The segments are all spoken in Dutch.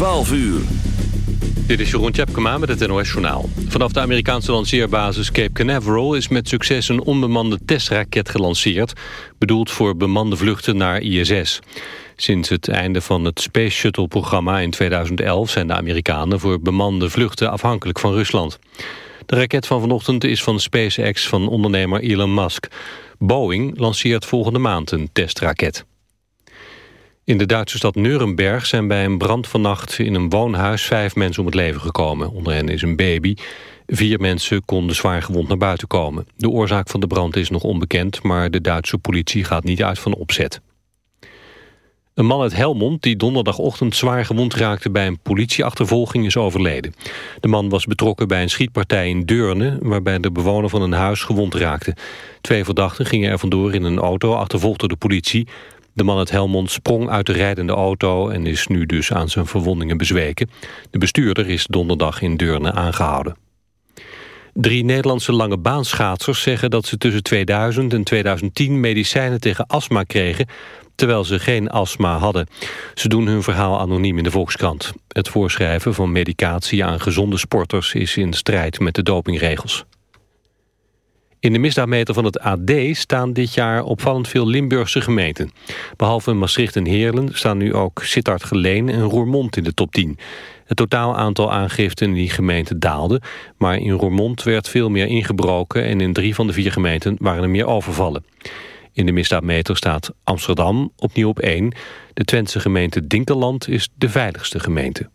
12 uur. Dit is Jeroen Tjepkema met het NOS Journaal. Vanaf de Amerikaanse lanceerbasis Cape Canaveral... is met succes een onbemande testraket gelanceerd... bedoeld voor bemande vluchten naar ISS. Sinds het einde van het Space Shuttle-programma in 2011... zijn de Amerikanen voor bemande vluchten afhankelijk van Rusland. De raket van vanochtend is van SpaceX van ondernemer Elon Musk. Boeing lanceert volgende maand een testraket. In de Duitse stad Nuremberg zijn bij een brand vannacht in een woonhuis vijf mensen om het leven gekomen. Onder hen is een baby. Vier mensen konden zwaar gewond naar buiten komen. De oorzaak van de brand is nog onbekend, maar de Duitse politie gaat niet uit van opzet. Een man uit Helmond die donderdagochtend zwaar gewond raakte bij een politieachtervolging is overleden. De man was betrokken bij een schietpartij in Deurne waarbij de bewoner van een huis gewond raakte. Twee verdachten gingen er vandoor in een auto achtervolgde de politie. De man uit Helmond sprong uit de rijdende auto en is nu dus aan zijn verwondingen bezweken. De bestuurder is donderdag in Deurne aangehouden. Drie Nederlandse lange baanschaatsers zeggen dat ze tussen 2000 en 2010 medicijnen tegen astma kregen, terwijl ze geen astma hadden. Ze doen hun verhaal anoniem in de Volkskrant. Het voorschrijven van medicatie aan gezonde sporters is in strijd met de dopingregels. In de misdaadmeter van het AD staan dit jaar opvallend veel Limburgse gemeenten. Behalve Maastricht en Heerlen staan nu ook Sittard Geleen en Roermond in de top 10. Het totaal aantal aangiften in die gemeenten daalde... maar in Roermond werd veel meer ingebroken... en in drie van de vier gemeenten waren er meer overvallen. In de misdaadmeter staat Amsterdam opnieuw op 1. De Twentse gemeente Dinkeland is de veiligste gemeente.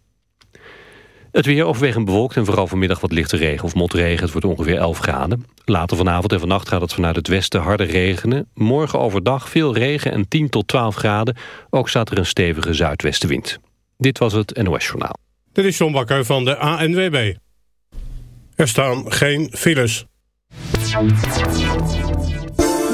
Het weer overwegend bewolkt en vooral vanmiddag wat lichte regen of motregen. Het wordt ongeveer 11 graden. Later vanavond en vannacht gaat het vanuit het westen harder regenen. Morgen overdag veel regen en 10 tot 12 graden. Ook staat er een stevige zuidwestenwind. Dit was het NOS Journaal. Dit is John Bakker van de ANWB. Er staan geen files.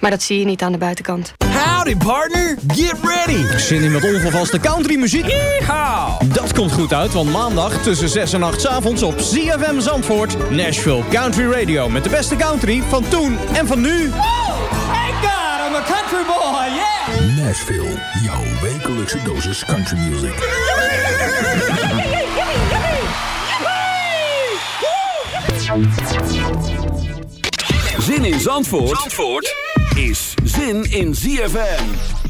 Maar dat zie je niet aan de buitenkant. Howdy partner, get ready! Zin in met ongevaste country muziek? Yeehaw! Dat komt goed uit, want maandag tussen 6 en 8 avonds op ZFM Zandvoort... Nashville Country Radio met de beste country van toen en van nu. Oh, thank God, I'm a country boy, yeah! Nashville, jouw wekelijkse dosis country music. Zin in Zandvoort? Zandvoort? Is zin in ZFM.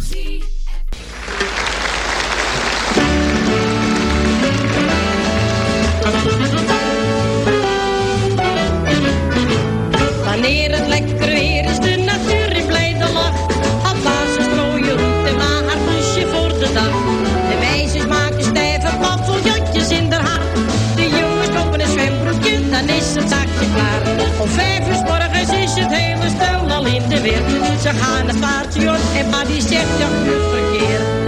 Ze gaan naar station en pa die zegt, uur verkeer.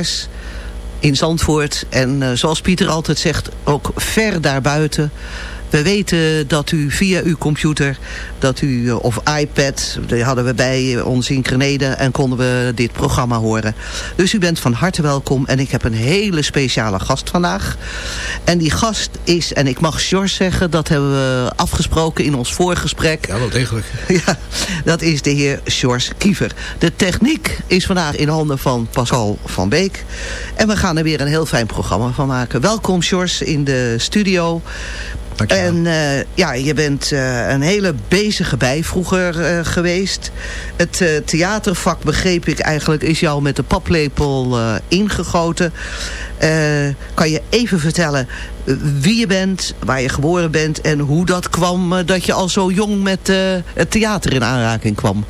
Luisteraars in Zandvoort. En eh, zoals Pieter altijd zegt, ook ver daarbuiten. We weten dat u via uw computer, dat u, eh, of iPad, die hadden we bij ons in Grenede en konden we dit programma horen. Dus u bent van harte welkom en ik heb een hele speciale gast vandaag. En die gast is, en ik mag George zeggen, dat hebben we afgesproken in ons voorgesprek. Ja, wel degelijk. Ja, dat is de heer George Kiever. De techniek is vandaag in handen van Pascal van Beek. En we gaan er weer een heel fijn programma van maken. Welkom George in de studio. En eh, ja, je bent eh, een hele bezige bij vroeger eh, geweest. Het theatervak, begreep ik eigenlijk, is jou met de paplepel ingegoten. kan je even vertellen wie je bent, waar je geboren bent... en hoe dat kwam dat je al zo jong met het theater in aanraking kwam?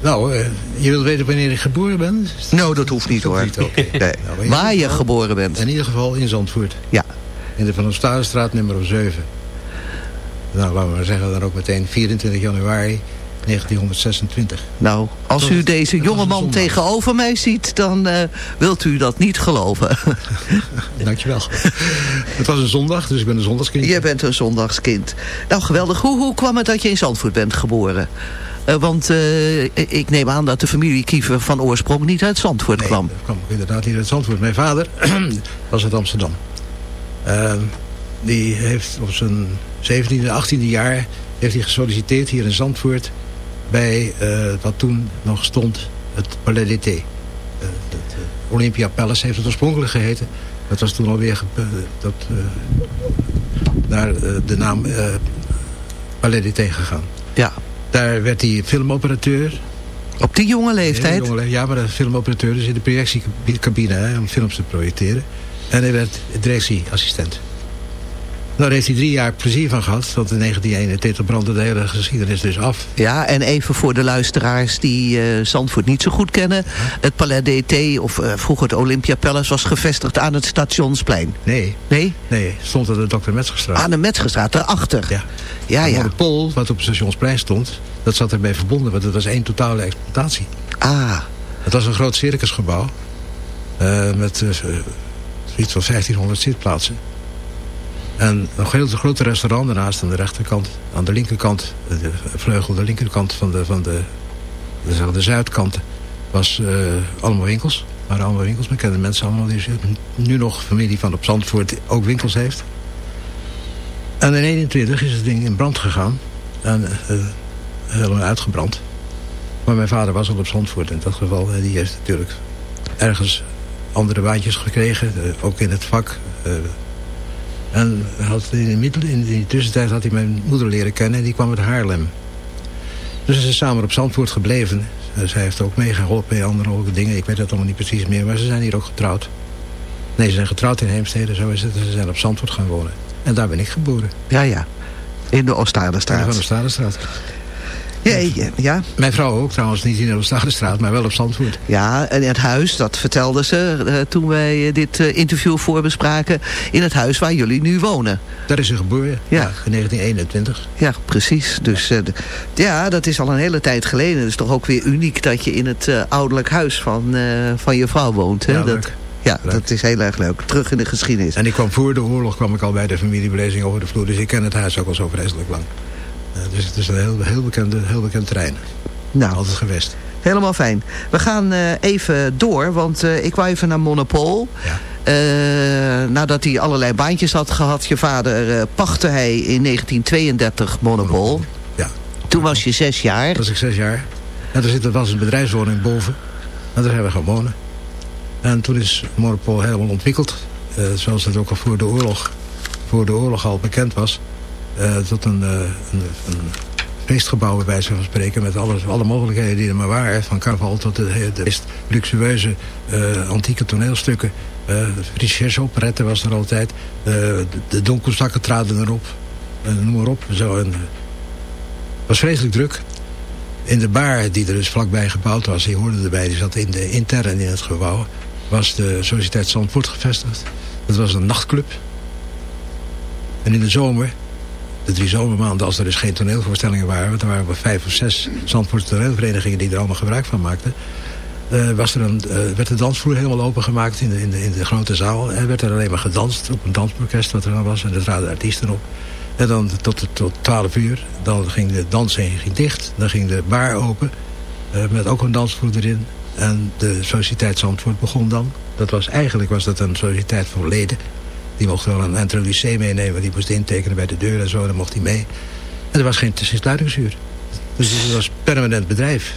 Nou, je wilt weten wanneer ik geboren ben? Nou, dat hoeft niet hoor. Niet, okay. nee. nou, waar je geboren bent? In ieder geval in Zandvoort. Ja. In de Van Stadenstraat nummer 7. Nou, laten we maar zeggen dan ook meteen 24 januari 1926. Nou, als u deze dat jonge was een man zondag. tegenover mij ziet... dan eh, wilt u dat niet geloven. Dankjewel. het was een zondag, dus ik ben een zondagskind. Je bent een zondagskind. Nou, geweldig. Hoe, hoe kwam het dat je in Zandvoort bent geboren? Eh, want eh, ik neem aan dat de familie Kiever van oorsprong niet uit Zandvoort Nee, kwam. kwam inderdaad niet uit Zandvoort. Mijn vader was uit Amsterdam. Ehm, die heeft op zijn 17e, 18e jaar heeft hij gesolliciteerd hier in Zandvoort bij eh, wat toen nog stond het Palais d'été. Eh, het eh, Olympia Palace heeft het oorspronkelijk geheten. Dat was toen alweer dat, naar de naam Palais d'été gegaan. Ja. Daar werd hij filmoperateur. Op die jonge leeftijd? Jonge ja, maar de filmoperateur dus in de projectiecabine hè, om films te projecteren. En hij werd directieassistent. Daar heeft hij drie jaar plezier van gehad. Want in 1921 brandde de hele geschiedenis dus af. Ja, en even voor de luisteraars die eh, Zandvoort niet zo goed kennen. Het Palais d'été, of eh, vroeger het Olympia Palace, was gevestigd aan het Stationsplein. Nee. Nee? Nee, stond aan de Dr. Metzgerstraat. Aan de Metzgerstraat, daarachter. Ja. Ja, Het ja. monopol, wat op het Stationsplein stond, dat zat erbij verbonden. Want het was één totale exploitatie. Ah. Het was een groot circusgebouw. eh, met iets van 1500 zitplaatsen. En een heel grote restaurant daarnaast aan de rechterkant. Aan de linkerkant, de vleugel, de linkerkant van de, van de, de, maar zuidkant was eh, allemaal winkels. waren allemaal winkels. Men kende mensen allemaal die nu nog familie van op Zandvoort ook winkels heeft. En in 21 is het ding in brand gegaan. En eh, helemaal uitgebrand. Maar mijn vader was al op Zandvoort in dat geval. En die heeft natuurlijk ergens andere baantjes gekregen. eh, ook in het vak. En had in, de in die tussentijd had hij mijn moeder leren kennen en die kwam uit Haarlem. Dus ze zijn samen op Zandvoort gebleven. Zij heeft ook meegeholpen in andere dingen. Ik weet het allemaal niet precies meer, maar ze zijn hier ook getrouwd. Nee, ze zijn getrouwd in Heemstede, zo is het. Ze zijn op Zandvoort gaan wonen. En daar ben ik geboren. Ja, ja. In de Oostadestraat. In de Oostadestraat. Ja, ja, Mijn vrouw ook trouwens, niet in de Oostadestraat, maar wel op Zandvoort. Ja, en het huis, dat vertelde ze uh, toen wij dit uh, interview voorbespraken. In het huis waar jullie nu wonen. Daar is ze geboren, ja. ja in 1921. Ja, precies. Dus uh, ja, dat is al een hele tijd geleden. Het is toch ook weer uniek dat je in het ouderlijk huis van, van je vrouw woont. Hè? Ja, dat, ja, leuk. dat is heel erg leuk. Terug in de geschiedenis. En ik kwam voor de oorlog kwam ik al bij de familiebelezing over de vloer. Dus ik ken het huis ook al zo vreselijk lang. Uh, dus het is een heel, heel, bekende, heel bekend terrein. Nou, Altijd gewest. Helemaal fijn. We gaan uh, even door, want uh, ik wou even naar Monopol. Ja. nadat hij allerlei baantjes had gehad, je vader, pachtte hij in 1932 Monopol. Monopol. Ja. Toen was je zes jaar. Toen was ik zes jaar. En er zit, er was een bedrijfswoning boven. En daar hebben we gaan wonen. En toen is Monopol helemaal ontwikkeld. Zoals het ook al voor de oorlog, voor de oorlog al bekend was. Uh, tot een, uh, een, een, feestgebouw bij wijze van spreken. Met alles, alle mogelijkheden die er maar waren. Van carnaval tot de, de meest luxueuze antieke toneelstukken. Uh, operetten was er altijd. de, de donkerzakken traden erop. noem maar op. Zo. Was vreselijk druk. In de bar die er dus vlakbij gebouwd was, die hoorde erbij, die zat in de, intern in het gebouw was de Sociëteit Zandvoort gevestigd. Dat was een nachtclub. En in de zomer, de drie zomermaanden, als er dus geen toneelvoorstellingen waren... want er waren maar vijf of zes Zandvoortse toneelverenigingen die er allemaal gebruik van maakten... Uh, was er een, uh, werd de dansvloer helemaal opengemaakt in de, in, de, in de grote zaal. En werd er alleen maar gedanst op een dansorkest wat er dan was. En er traden artiesten op. En dan tot, tot 12 uur, dan ging de dans ging dicht. Dan ging de bar open, met ook een dansvloer erin. En de Sociëteit Zandvoort begon dan. Dat was, eigenlijk was dat een sociëteit voor leden. Die mochten wel een introducee meenemen. Die moest intekenen bij de deur en zo. Dan mocht hij mee. En er was geen sluitingsuur. Dus het was een permanent bedrijf.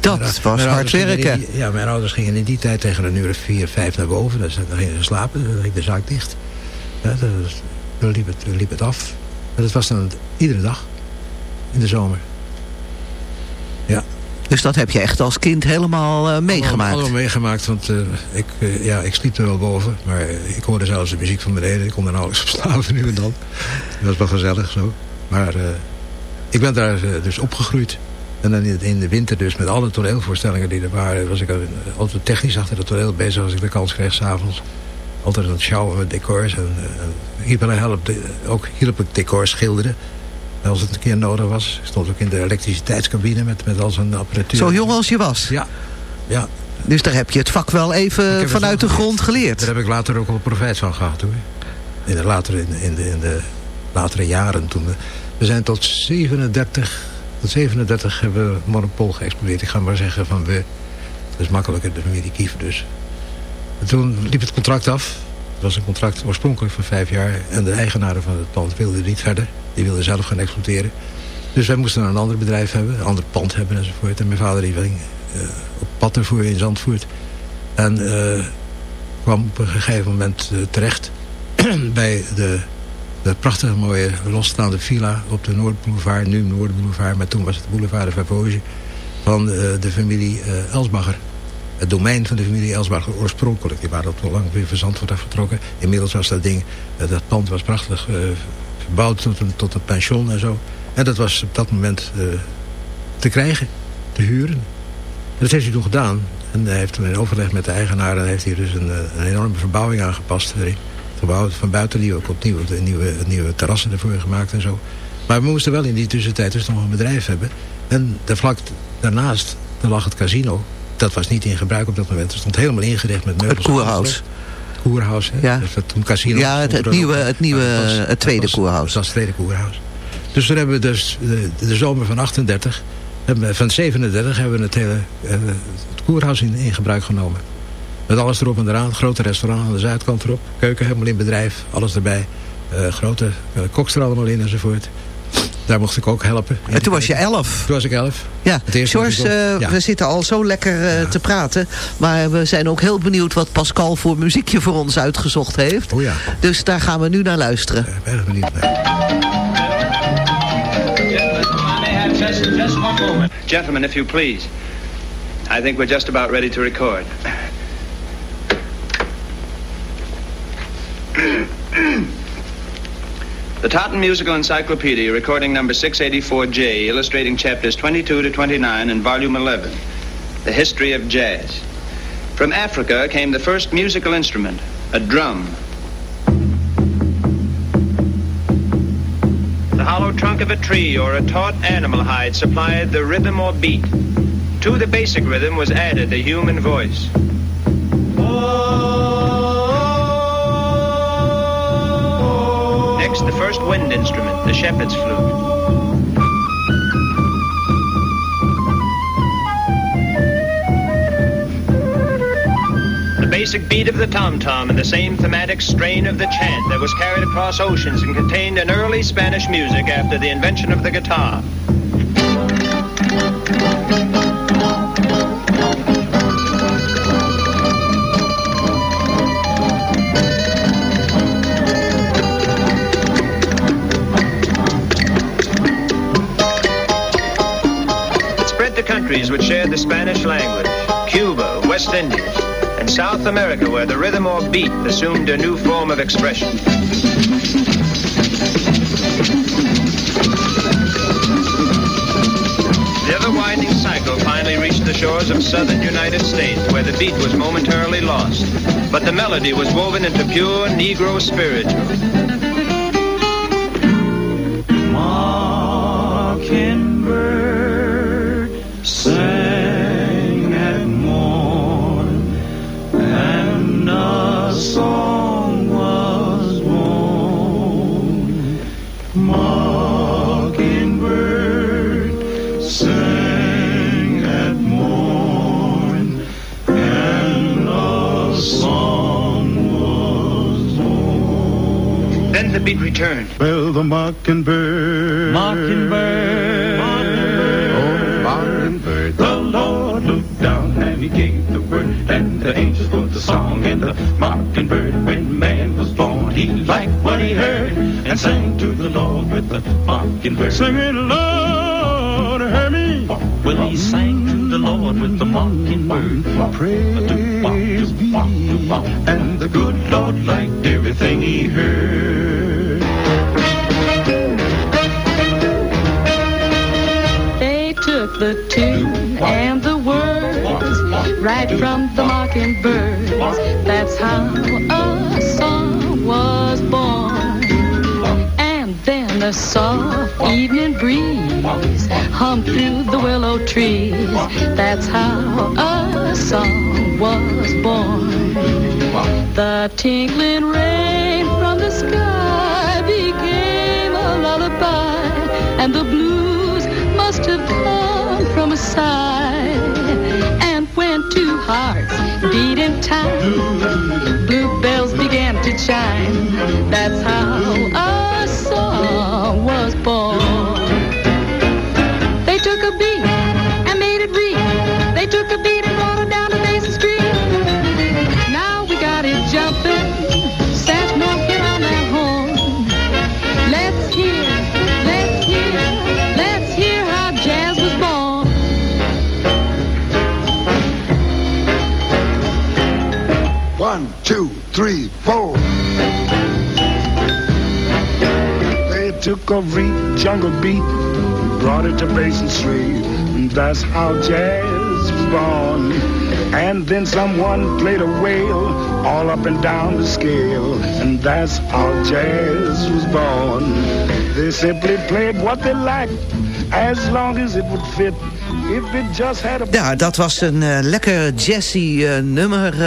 Dat mijn, was mijn hard werken. Die, ja, mijn ouders gingen in die tijd tegen een uur of vier, vijf naar boven. Dus dan gingen ze slapen. Dan ging de zaak dicht. Ja, dan, liep het, dan liep het af. En dat was dan iedere dag. In de zomer. Dus dat heb je echt als kind helemaal uh, meegemaakt? Allemaal, meegemaakt, want uh, ik, uh, ja, ik sliep er wel boven. Maar ik hoorde zelfs de muziek van beneden. Ik kon er nauwelijks op slapen nu en dan. Dat was wel gezellig zo. Maar ik ben daar dus opgegroeid. En dan in, de winter dus met alle toneelvoorstellingen die er waren... was ik altijd technisch achter het toneel bezig als ik de kans kreeg s'avonds. Altijd aan het sjouwen met decors. En, hielp, help, ook hielp ik decors schilderen als het een keer nodig was. Ik stond ook in de elektriciteitscabine met, met al zijn apparatuur. Zo jong als je was? Ja. ja. Dus daar heb je het vak wel even vanuit de grond geleerd? Daar heb ik later ook al profijt van gehad hoor. In de latere, in, in, de, in de latere jaren toen. We, we zijn tot 37, tot 37 hebben we monopol geëxplodeerd. Ik ga maar zeggen van we. Dat is makkelijker, de familie Kiefer dus. En toen liep het contract af. Het was een contract oorspronkelijk voor vijf jaar. En de eigenaren van het pand wilden niet verder. Die wilde zelf gaan exploiteren. Dus wij moesten een ander bedrijf hebben, een ander pand hebben enzovoort. En mijn vader die ging uh, op pad ervoor in Zandvoort. En uh, kwam op een gegeven moment uh, terecht bij de, de prachtige mooie losstaande villa op de Noordboulevard. Nu Noordboulevard, maar toen was het Boulevard de Verpoge. Van de familie Elsbacher. Het domein van de familie Elsbacher oorspronkelijk. Die waren al lang weer van Zandvoort afgetrokken. Inmiddels was dat ding, dat pand was prachtig gebouwd tot een, tot een pension en zo. En dat was op dat moment uh, te krijgen, te huren. En dat heeft hij toen gedaan. En hij heeft in overleg met de eigenaar... en heeft hij dus een, een enorme verbouwing aangepast. Gebouwd van buiten, die ook opnieuw nieuwe, nieuwe terrassen ervoor gemaakt en zo. Maar we moesten wel in die tussentijd dus nog een bedrijf hebben. En de vlak daarnaast, daar lag het casino. Dat was niet in gebruik op dat moment. Het stond helemaal ingericht met meubels. Het koerhuis. Koerhuis, hè? Ja, dus dat toen casino ja het, het nieuwe, het, nieuwe, het tweede koerhuis. Dat was het tweede koerhuis. Dus toen hebben we dus de, de zomer van 38, van 37 hebben we het hele het koerhuis in, in gebruik genomen. Met alles erop en eraan. Grote restaurant aan de zuidkant erop. Keuken helemaal in bedrijf. Alles erbij. Uh, grote uh, kokster allemaal in enzovoort. Daar mocht ik ook helpen. En toen was je elf. Toen was ik elf. Ja, Het eerste George, ja. we zitten al zo lekker eh, te praten. Maar we zijn ook heel benieuwd wat Pascal voor muziekje voor ons uitgezocht heeft. Oh ja. Dus daar gaan we nu naar luisteren. Erg benieuwd moment. Gentlemen, if you please. I think we're just about ready to record. the Totten Musical Encyclopedia, recording number 684J, illustrating chapters 22 to 29 in volume 11. The History of Jazz. From Africa came the first musical instrument, a drum. The hollow trunk of a tree or a taut animal hide supplied the rhythm or beat. To the basic rhythm was added the human voice. Next, the first wind instrument, the shepherd's flute. The basic beat of the tom-tom and the same thematic strain of the chant that was carried across oceans and contained in early Spanish music after the invention of the guitar. Countries which shared the Spanish language, Cuba, West Indies, and South America where the rhythm or beat assumed a new form of expression. The ever winding cycle finally reached the shores of southern United States where the beat was momentarily lost, but the melody was woven into pure Negro spiritual. Then the. Well, the mockingbird. Mockingbird. Oh, mockingbird. The Lord looked down and he gave the word, and the angels put the song. And the mockingbird, when man was born, he liked what he heard and sang to the Lord with the mockingbird. Singing, Lord, hear me. Well, he sang to the Lord with the mockingbird. Praise be. And the good Lord liked everything he heard. They took the tune and the words right from the mockingbirds. That's how a song was born. And then a soft evening breeze hummed through the willow trees. That's how a song was born. The tinkling rain from the sky and the blues must have come from a sigh. And when two hearts beat in time, bluebells began to chime. That's how a song was born. They took a beat and made it read. They took a beat Reed, jungle beat, brought it to Basin Street. And that's how jazz was born. And then someone played a wail all up and down the scale. And that's how jazz was born. They simply played what they liked, as long as it would fit. Ja, dat was een eh, lekker jazzy eh, nummer.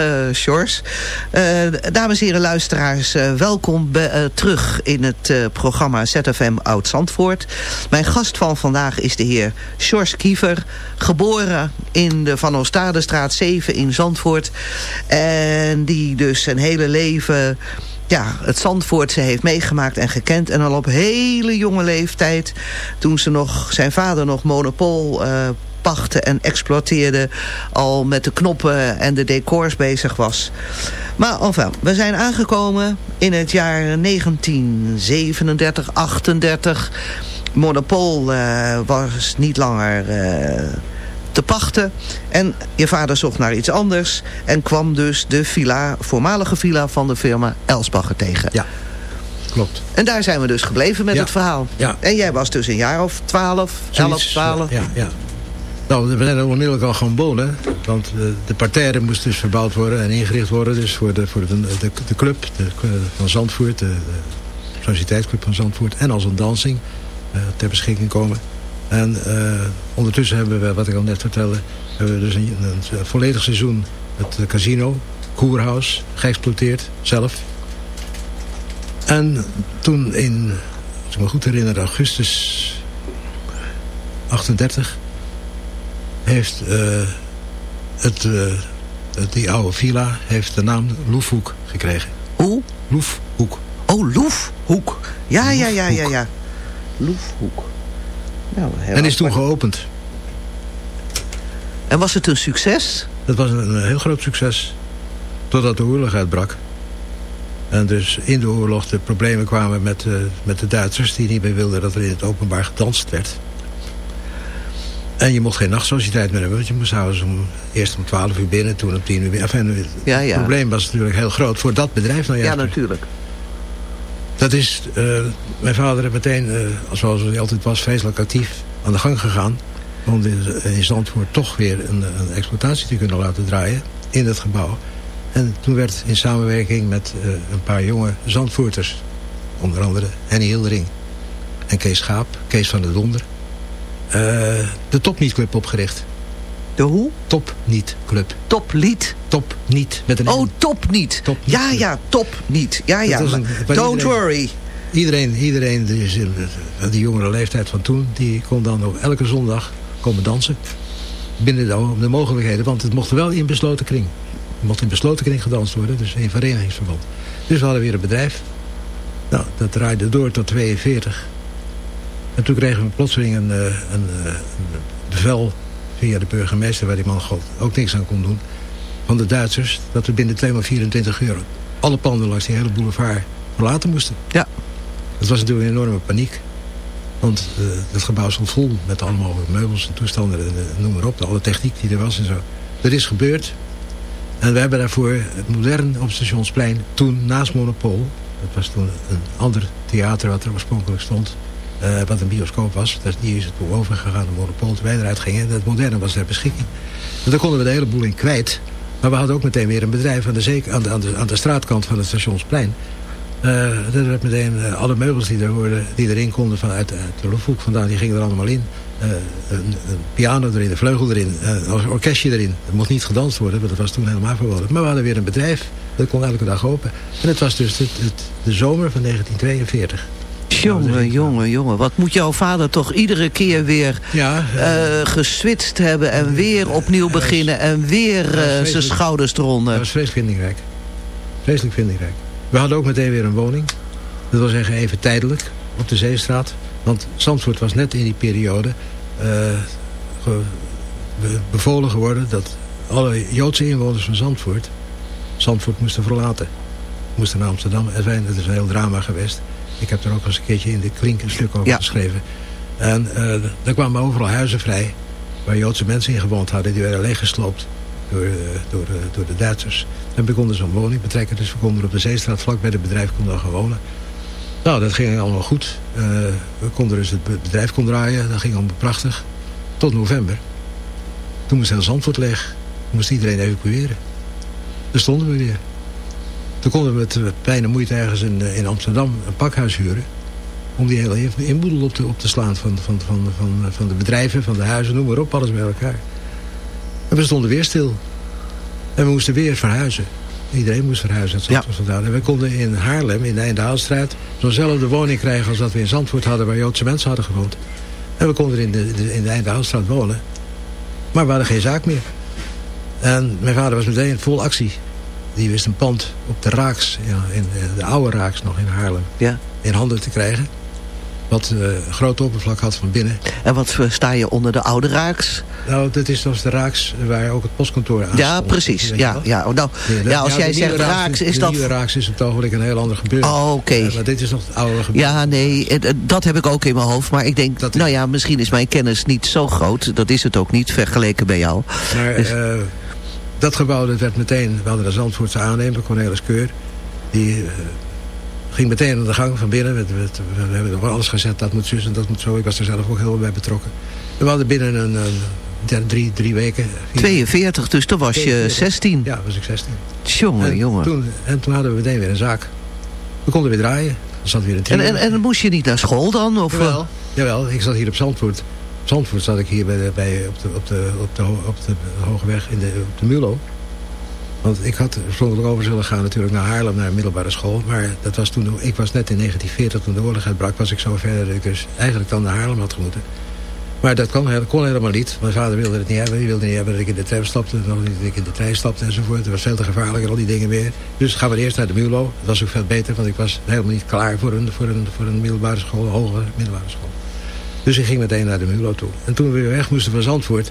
Eh, dames en heren luisteraars, welkom terug in het programma ZFM Oud-Zandvoort. Mijn gast van vandaag is de heer Sjors Kiever, geboren in de Van Oostadestraat 7 in Zandvoort. En die dus zijn hele leven ja, het Zandvoortse heeft meegemaakt en gekend. En al op hele jonge leeftijd, toen ze nog, zijn vader nog monopol pachtte en exploiteerde... al met de knoppen en de decors bezig was. Maar enfin, we zijn aangekomen in het jaar 1937, 38. Monopol uh, was niet langer... Uh, te pachten. En je vader zocht naar iets anders. En kwam dus de villa, voormalige villa van de firma Elsbacher tegen. Ja, klopt. En daar zijn we dus gebleven met het verhaal. Ja. En jij was dus een jaar of 12, 11, 12. Ja, ja. Nou, we zijn onmiddellijk al gaan wonen. Want de, de parterre moest dus verbouwd worden en ingericht worden. Dus voor de, voor de, de, de club de, van Zandvoort. De, de van Zandvoort. En als een dansing uh, ter beschikking komen. En uh, ondertussen hebben we, wat ik al net vertelde... hebben we dus een volledig seizoen het casino, Koerhuis, geëxploiteerd, zelf. En toen in, als ik me goed herinner, augustus 38... heeft uh, het, uh, die oude villa heeft de naam Loefhoek gekregen. Hoe? Loefhoek. Oh, Loefhoek. Ja, ja, ja, ja, ja. Loefhoek. Nou, en is toen geopend. En was het een succes? Het was een, een heel groot succes. Totdat de oorlog uitbrak. En dus in de oorlog de problemen kwamen met, uh, met de Duitsers... die niet meer wilden dat er in het openbaar gedanst werd. En je mocht geen nachtsociëteit meer hebben... want je moest houden om, eerst om 12 uur binnen, toen om 10 uur binnen. Enfin, ja, ja. Het probleem was natuurlijk heel groot voor dat bedrijf. Nou ja, natuurlijk. Dat is, uh, mijn vader heeft meteen, uh, zoals hij altijd was, vreselijk actief aan de gang gegaan. Om in Zandvoort toch weer een, een, exploitatie te kunnen laten draaien in het gebouw. En toen werd in samenwerking met uh, een paar jonge Zandvoorters, onder andere Henny Hildering en Kees Schaap, Kees van der Donder, de Top Niet Club opgericht. De hoe? Top Niet Club. Top Lied? Top Niet. Met een oh, Top Niet. Top niet ja, ja, Top Niet. Ja, ja. Een, don't iedereen, worry. Iedereen, iedereen die, die jongere leeftijd van toen... die kon dan op elke zondag komen dansen. Binnen de, de mogelijkheden. Want het mocht wel in besloten kring. Het mocht in besloten kring gedanst worden. Dus in verenigingsverband. Dus we hadden weer een bedrijf. Nou, dat draaide door tot 42. En toen kregen we plotseling een, een, een, een bevel via de burgemeester, waar die man God ook niks aan kon doen, van de Duitsers, dat we binnen 2 maar 24 uur alle panden langs die hele boulevard verlaten moesten. Ja. Dat was natuurlijk een enorme paniek. Want uh, het gebouw stond vol met allemaal meubels en toestanden, en, noem maar op, alle techniek die er was en zo. Dat is gebeurd. En we hebben daarvoor het modern op Stationsplein, toen naast Monopol, dat was toen een ander theater wat er oorspronkelijk stond, uh, wat een bioscoop was. Dus die is het overgegaan, de monopol, terwijl wij eruit gingen. Het moderne was ter beschikking. En daar konden we de hele boel in kwijt. Maar we hadden ook meteen weer een bedrijf aan de, aan de, aan de, straatkant van het stationsplein. Uh, dat werd meteen uh, alle meubels die, er die erin konden vanuit uit de Loefhoek vandaan, die gingen er allemaal in. Uh, een, een, piano erin, een vleugel erin, een orkestje erin. Het mocht niet gedanst worden, want dat was toen helemaal verboden. Maar we hadden weer een bedrijf, dat kon elke dag open. En het was dus het, de zomer van 1942. Jongen, jongen, jongen. Wat moet jouw vader toch iedere keer weer ja, uh, geswitst hebben... en weer opnieuw beginnen en weer uh, zijn schouders eronder. Dat was vreselijk vindingrijk. Vreselijk vindingrijk. We hadden ook meteen weer een woning. Dat wil zeggen even tijdelijk op de Zeestraat. Want Zandvoort was net in die periode uh, bevolen geworden... dat alle Joodse inwoners van Zandvoort... Zandvoort moesten verlaten. Moesten naar Amsterdam. En dat is een heel drama geweest. Ik heb er ook eens een keertje in de klink een stuk over ja. geschreven. En uh, er kwamen overal huizen vrij. Waar Joodse mensen in gewoond hadden. Die werden leeggesloopt door, uh, door, uh, door de Duitsers. En we konden zo'n woning betrekken. Dus we konden op de Zeestraat vlak bij het bedrijf konden gaan wonen. Nou, dat ging allemaal goed. we konden dus het bedrijf kon draaien. Dat ging allemaal prachtig. Tot november. Toen moest heel Zandvoort leeg. Moest iedereen evacueren. Daar stonden we weer. Toen konden we met pijn en moeite ergens in, in Amsterdam een pakhuis huren. Om die hele inboedel op te, op te slaan van, van, van, van, van de bedrijven, van de huizen, noem maar op, alles bij elkaar. En we stonden weer stil. En we moesten weer verhuizen. Iedereen moest verhuizen. Ja. En we konden in Haarlem, in de Eindehaalstraat, zo'nzelfde woning krijgen als dat we in Zandvoort hadden, waar Joodse mensen hadden gewoond. En we konden in de, in de wonen. Maar we hadden geen zaak meer. En mijn vader was meteen vol actie die wist een pand op de Raaks, ja, in eh, de oude Raaks nog in Haarlem, Ja. in handen te krijgen. Wat eh, een groot oppervlak had van binnen. En wat versta je onder de oude raaks? Nou, dat is dus de Raaks waar ook het postkantoor aan Ja, stond. precies. Ja, ja, oh, nou, de- ja, als de jij zegt raaks, is de dat... nieuwe Raaks is op het ogenblik een heel ander gebeuren. Oh, oké. Maar dit is nog het oude gebeuren. Ja, nee, eh, eh, dat heb ik ook in mijn hoofd. Maar ik denk, nou ja, misschien is mijn kennis niet zo groot. Dat is het ook niet, vergeleken bij jou. Maar Dus- eh, dat gebouw dat werd meteen, we hadden de Zandvoortse aannemer, Cornelis Keur. Die eh, ging meteen aan de gang van binnen. Met, met- we hebben nog alles gezet, dat moet zus en dat moet zo. Ik was er zelf ook heel bij betrokken. En we hadden binnen een, een, drie, drie weken... vier- 42, dus toen was je 42. 16. Ja, was ik 16. Jongen, en jongen. Toen, en toen hadden we meteen weer een zaak. We konden weer draaien. Er zat weer een En, en, en moest je niet naar school dan? Of, Jawel. eh? Jawel, ik zat hier op Zandvoort. Zandvoort zat ik hier bij, bij, op, de, op, de, op, de, op de Hoge Weg in de, op de Mulo. Want ik had oorspronkelijk over zullen gaan natuurlijk naar Haarlem, naar een middelbare school. Maar dat was toen, ik was net in 1940, toen de oorlog uitbrak, was ik zo ver dat ik dus eigenlijk dan naar Haarlem had gemoeten. Maar dat kon, kon helemaal niet. Mijn vader wilde het niet hebben. Die wilde niet hebben dat ik in de tram stapte. Dat ik in de trein stapte enzovoort. Het was veel te gevaarlijk en al die dingen meer. Dus gaan we eerst naar de Mulo. Dat was ook veel beter, want ik was helemaal niet klaar voor een, voor een, voor een middelbare school, een hoge middelbare school. Dus ik ging meteen naar de Mulo toe. En toen we weer weg moesten van Zandvoort,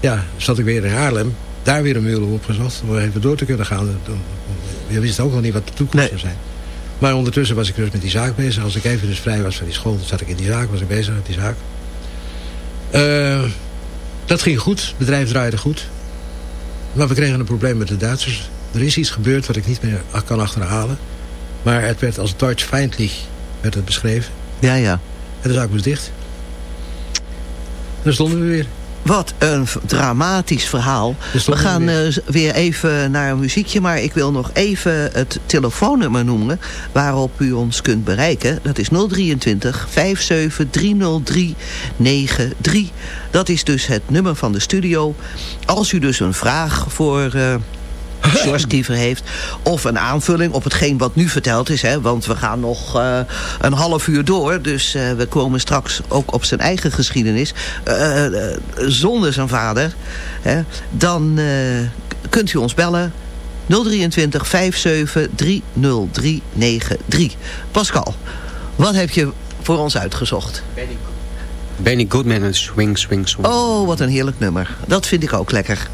ja, zat ik weer in Haarlem. Daar weer een Mulo opgezocht om even door te kunnen gaan. Je wist ook nog niet wat de toekomst zou zijn. Maar ondertussen was ik dus met die zaak bezig. Als ik even dus vrij was van die school, dan zat ik in die zaak, was ik bezig met die zaak. Eh, dat ging goed. Het bedrijf draaide goed. Maar we kregen een probleem met de Duitsers. Er is iets gebeurd wat ik niet meer kan achterhalen. Maar het werd als Deutsch-feindlich werd het beschreven. Ja, ja. En de zaak moest dicht. Daar stonden we weer. Wat een dramatisch verhaal. We gaan weer. eh, weer even naar een muziekje, maar ik wil nog even het telefoonnummer noemen waarop u ons kunt bereiken. Dat is 023 57 303 93. Dat is dus het nummer van de studio. Als u dus een vraag voor... eh George heeft. Of een aanvulling op hetgeen wat nu verteld is. Hè, want we gaan nog eh, een half uur door. Dus eh, we komen straks ook op zijn eigen geschiedenis. eh, zonder zijn vader. Hè, dan kunt u ons bellen. 023 57 303 93. Pascal, wat heb je voor ons uitgezocht? Benny Goodman en Swing, Swing, Swing. Oh, wat een heerlijk nummer. Dat vind ik ook lekker.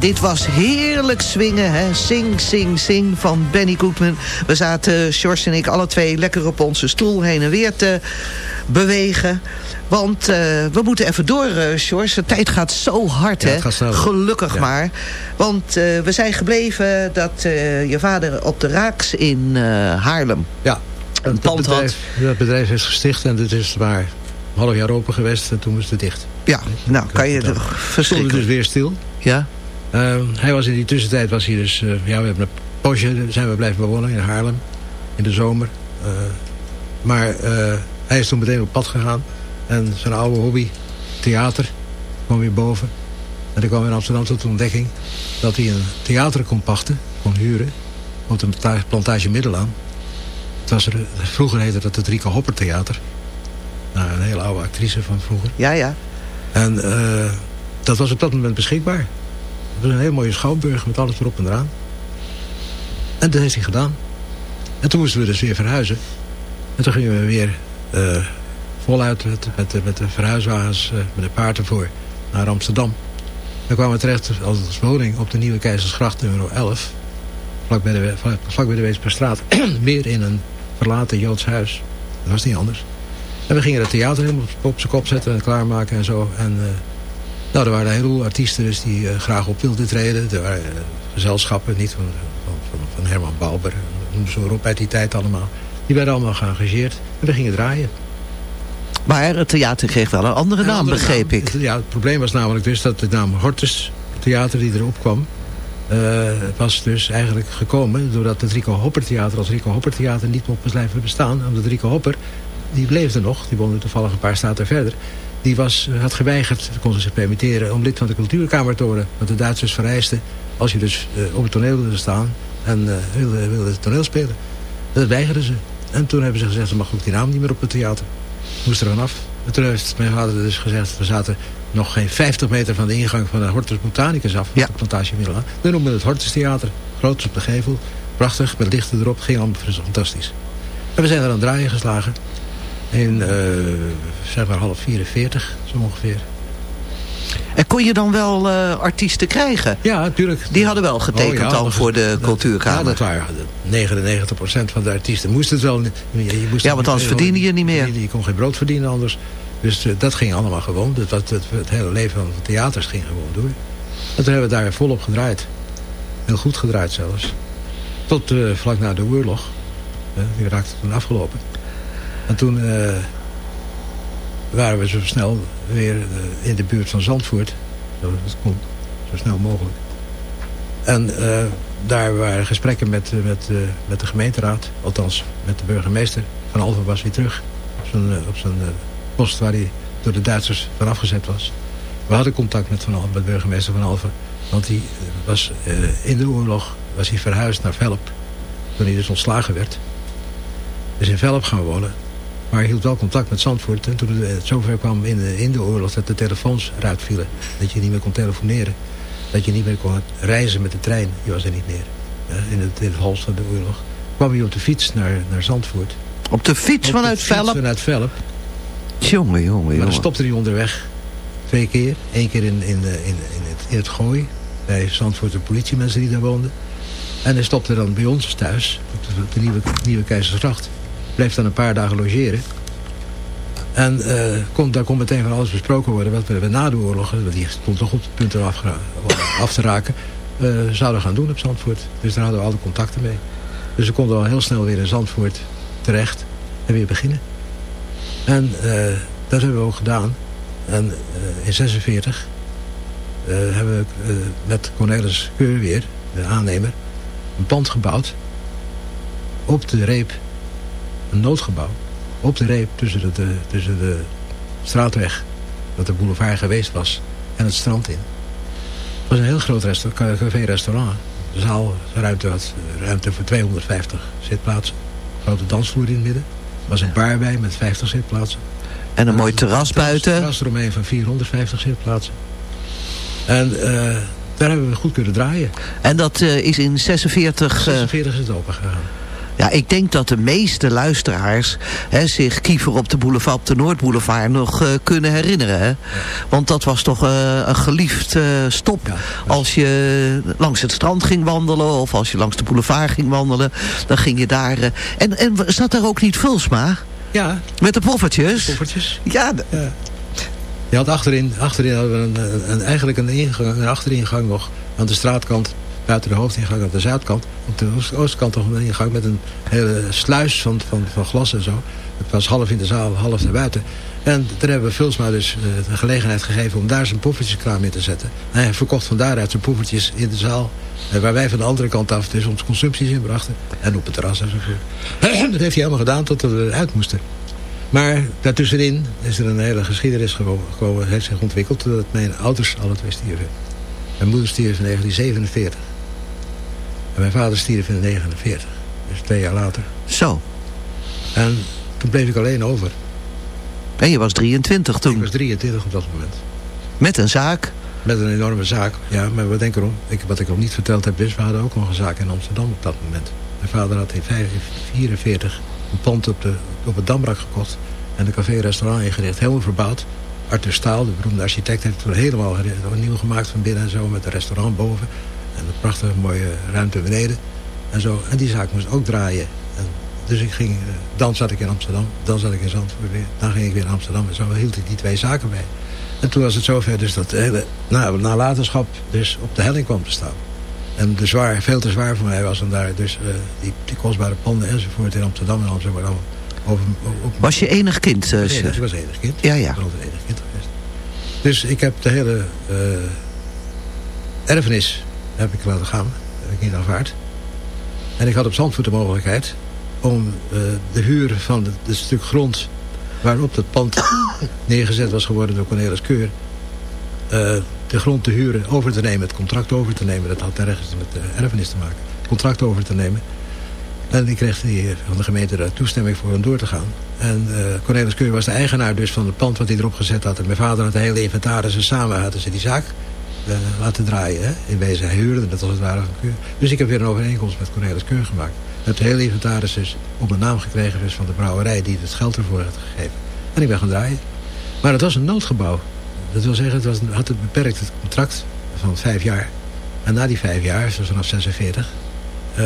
Dit was heerlijk swingen. Hè? Sing, sing, sing van Benny Goodman. We zaten, George en ik, alle twee lekker op onze stoel heen en weer te bewegen. Want uh, we moeten even door, uh, George. De tijd gaat zo hard, Ja, hè? het gaat. Gelukkig Ja. maar. Want uh, we zijn gebleven dat je vader op de Raaks in Haarlem Ja, een pand had. dat bedrijf is gesticht en het is maar een half jaar open geweest en toen was het dicht. Ja, nou kan je Dan toch stond het dus weer stil. Ja? Uh, hij was in die tussentijd was hij dus, uh, ja we hebben een poosje zijn we blijven bewonen in Haarlem in de zomer. Uh, maar uh, hij is toen meteen op pad gegaan en zijn oude hobby, theater, kwam weer boven. En ik kwam in Amsterdam tot de ontdekking dat hij een theater kon pachten, kon huren, op de planta- plantage Middelaan. Het was er, vroeger heette dat het Rieke Hopper Theater. Nou, een hele oude actrice van vroeger. Ja, ja. En uh, dat was op dat moment beschikbaar. Een heel mooie schouwburg met alles erop en eraan. En dat heeft hij gedaan. En toen moesten we dus weer verhuizen. En toen gingen we weer uh, voluit met, met, met de verhuiswagens, uh, met de paarden voor, naar Amsterdam. Dan kwamen we terecht als woning op de Nieuwe Keizersgracht nummer 11. Vlak bij de, vlak, bij de Weesperstraat. weer in een verlaten Joods huis. Dat was niet anders. En we gingen het theater helemaal op, zijn kop zetten en klaarmaken en zo. En uh, nou, er waren een heleboel artiesten dus die uh, graag op wilden treden. Er waren uh, gezelschappen, niet van, van, van, Herman Bauber, noem ze maar op uit die tijd allemaal. Die werden allemaal geëngageerd en we gingen draaien. Maar het theater kreeg wel een andere naam, andere begreep naam. ik. Ja, het probleem was namelijk dus dat de naam Hortus Theater die erop kwam... Uh, was dus eigenlijk gekomen doordat het Rico Hopper Theater als Rico Hopper Theater niet mocht blijven bestaan. Omdat Rico Hopper, die leefde nog, die woonde toevallig een paar staten verder. Die was, had geweigerd, dat kon ze zich permitteren, om lid van de cultuurkamer te worden. Want de Duitsers vereisten, als je dus uh, op het toneel wilde staan en uh, wilde, wilde toneel spelen. Dat weigerden ze. En toen hebben ze gezegd, ze mag ook die naam niet meer op het theater. Moest er vanaf. En toen heeft mijn vader dus gezegd, we zaten nog geen 50 meter van de ingang van de Hortus Botanicus af. Ja. De plantage Middelaan. Dan noemen we het Hortus Theater. Groots op de gevel. Prachtig, met lichten erop. Ging allemaal fantastisch. En we zijn er aan het draaien geslagen. In, uh, zeg maar, half 44, zo ongeveer. En kon je dan wel uh, artiesten krijgen? Ja, natuurlijk. Die hadden wel getekend oh, ja, dan voor de dat, cultuurkamer. Ja, dat waren 99% van de artiesten. Moest het wel. Je, je moest ja, want anders verdiende je niet meer. Je, je kon geen brood verdienen anders. Dus uh, dat ging allemaal gewoon. Dat, dat, het, het hele leven van de theaters ging gewoon door. En toen hebben we daar volop gedraaid. Heel goed gedraaid zelfs. Tot uh, vlak na de oorlog. Die raakte toen afgelopen. En toen uh, waren we zo snel weer uh, in de buurt van Zandvoort. Dat zo snel mogelijk. En uh, daar waren gesprekken met, met, met de gemeenteraad. Althans, met de burgemeester. Van Alphen was hij terug. Op zijn, op zijn post waar hij door de Duitsers van afgezet was. We hadden contact met, van Alphen, met burgemeester van Alphen. Want hij was in de oorlog was hij verhuisd naar Velp. Toen hij dus ontslagen werd. Dus in Velp gaan wonen. Maar hij hield wel contact met Zandvoort. En toen het zover kwam in de, in de oorlog dat de telefoons eruit vielen. Dat je niet meer kon telefoneren. Dat je niet meer kon reizen met de trein. Die was er niet meer. In het, in het hals van de oorlog. Kwam hij op de fiets naar, naar Zandvoort. Op de fiets op vanuit de fiets Velp? vanuit Velp. Jongen, jongen, jongen. Maar dan stopte hij onderweg. Twee keer. Eén keer in, in, in, in, het, in het gooi. Bij Zandvoort de politiemensen die daar woonden. En hij stopte dan bij ons thuis. Op de, de nieuwe, nieuwe Keizersgracht. Bleef dan een paar dagen logeren. En uh, kon, daar kon meteen van alles besproken worden. Wat we na de oorlog, die stond toch op het punt eraf af te raken. Uh, zouden gaan doen op Zandvoort. Dus daar hadden we alle contacten mee. Dus we konden al heel snel weer in Zandvoort terecht. En weer beginnen. En uh, dat hebben we ook gedaan. En in 46 hebben we met Cornelis Keur weer, de aannemer, een pand gebouwd. Op de reep. Een noodgebouw op de reep tussen de, de, tussen de straatweg, wat de boulevard geweest was, en het strand in. Het was een heel groot café-restaurant. De zaal ruimte had ruimte voor 250 zitplaatsen. Grote dansvloer in het midden. Er was een bar bij met 50 zitplaatsen. En een mooi terras buiten. Een terras eromheen van 450 zitplaatsen. En uh, daar hebben we goed kunnen draaien. En dat uh, is in 46... 46 is het open gegaan. Ja, ik denk dat de meeste luisteraars hè, zich Kiefer op de boulevard, op de Noordboulevard nog eh, kunnen herinneren. Hè? Want dat was toch eh, een geliefd eh, stop. als je langs het strand ging wandelen of als je langs de boulevard ging wandelen, dan ging je daar... en, en zat daar ook niet Vulsma? Ja. Met de poffertjes? Poffertjes. Ja. d- Je had achterin, achterin hadden we een, een, eigenlijk een, ingang, een achteringang nog aan de straatkant. Buiten de hoofdingang aan de zuidkant. Op de oost- oostkant nog een ingang met een hele sluis van, van, van glas en zo. Het was half in de zaal, half naar buiten. En daar hebben we Vulsma dus eh, de gelegenheid gegeven om daar zijn poffertjeskraam in te zetten. En hij verkocht van daaruit zijn poffertjes in de zaal. eh, Waar wij van de andere kant af dus onze consumpties in brachten. En op het terras enzovoort. Dat heeft hij allemaal gedaan totdat we eruit moesten. Maar daartussenin is er een hele geschiedenis gekomen, heeft zich ontwikkeld... dat mijn ouders alle twee stierven. Mijn moeder stierf in 1947. Mijn vader stierf in 1949. Dus twee jaar later. Zo. En toen bleef ik alleen over. En je was 23 toen. Ik was 23 op dat moment. Met een zaak. Met een enorme zaak. Ja, maar wat denk erom? Ik, wat ik nog niet verteld heb is... we hadden ook nog een zaak in Amsterdam op dat moment. Mijn vader had in 1944 een pand op, de, op het Dambrak gekocht... en een café-restaurant ingericht, helemaal verbouwd. Arthur Staal, de beroemde architect, heeft het toen helemaal nieuw gemaakt van binnen en zo... met een restaurant boven en een prachtige mooie ruimte beneden. En, zo. en die zaak moest ook draaien. En dus ik ging, eh, dan zat ik in Amsterdam, dan zat ik in Zandvoort weer... dan ging ik weer naar Amsterdam en zo hield ik die twee zaken bij. En toen was het zover dus dat de hele na, nalatenschap dus op de helling kwam te staan. En de zwaar, veel te zwaar voor mij was om daar dus eh, die, die kostbare panden enzovoort in Amsterdam en Amsterdam over, op, Was je enig kind? eh, Nee, Sje? dus ik was enig kind. Ja, ja. Ik ben altijd enig kind geweest. Dus ik heb de hele eh, erfenis heb ik laten gaan. Heb ik niet aanvaard. En ik had op Zandvoort de mogelijkheid om eh, de huur van het, het stuk grond waarop dat pand neergezet was geworden door Cornelis Keur. eh, de grond te huren, over te nemen, het contract over te nemen. Dat had ergens met de erfenis te maken. Contract over te nemen. En ik kreeg die, van de gemeente daar toestemming voor om door te gaan. En eh, Cornelis Keur was de eigenaar dus van het pand wat hij erop gezet had. En mijn vader had de hele inventaris en samen hadden ze die zaak laten draaien. Hè? In wezen, hij huurde dat als het ware van Keur. Dus ik heb weer een overeenkomst met Cornelis Keur gemaakt. De hele inventaris dus op mijn naam gekregen dus van de brouwerij die het geld ervoor had gegeven. En ik ben gaan draaien. Maar het was een noodgebouw. Dat wil zeggen, het had het beperkt het contract van vijf jaar. En na die vijf jaar, zoals vanaf 46, eh,